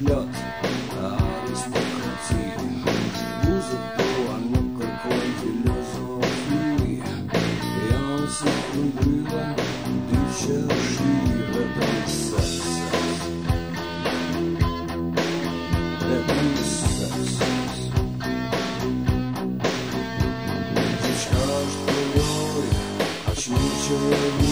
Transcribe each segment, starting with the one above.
влет а, Листы крути Музыку, оно какой философии фильмы Я закрыла Дышишь и в этом секс Это не секс Птичка, что лёй, очмучивай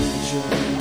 Enjoy.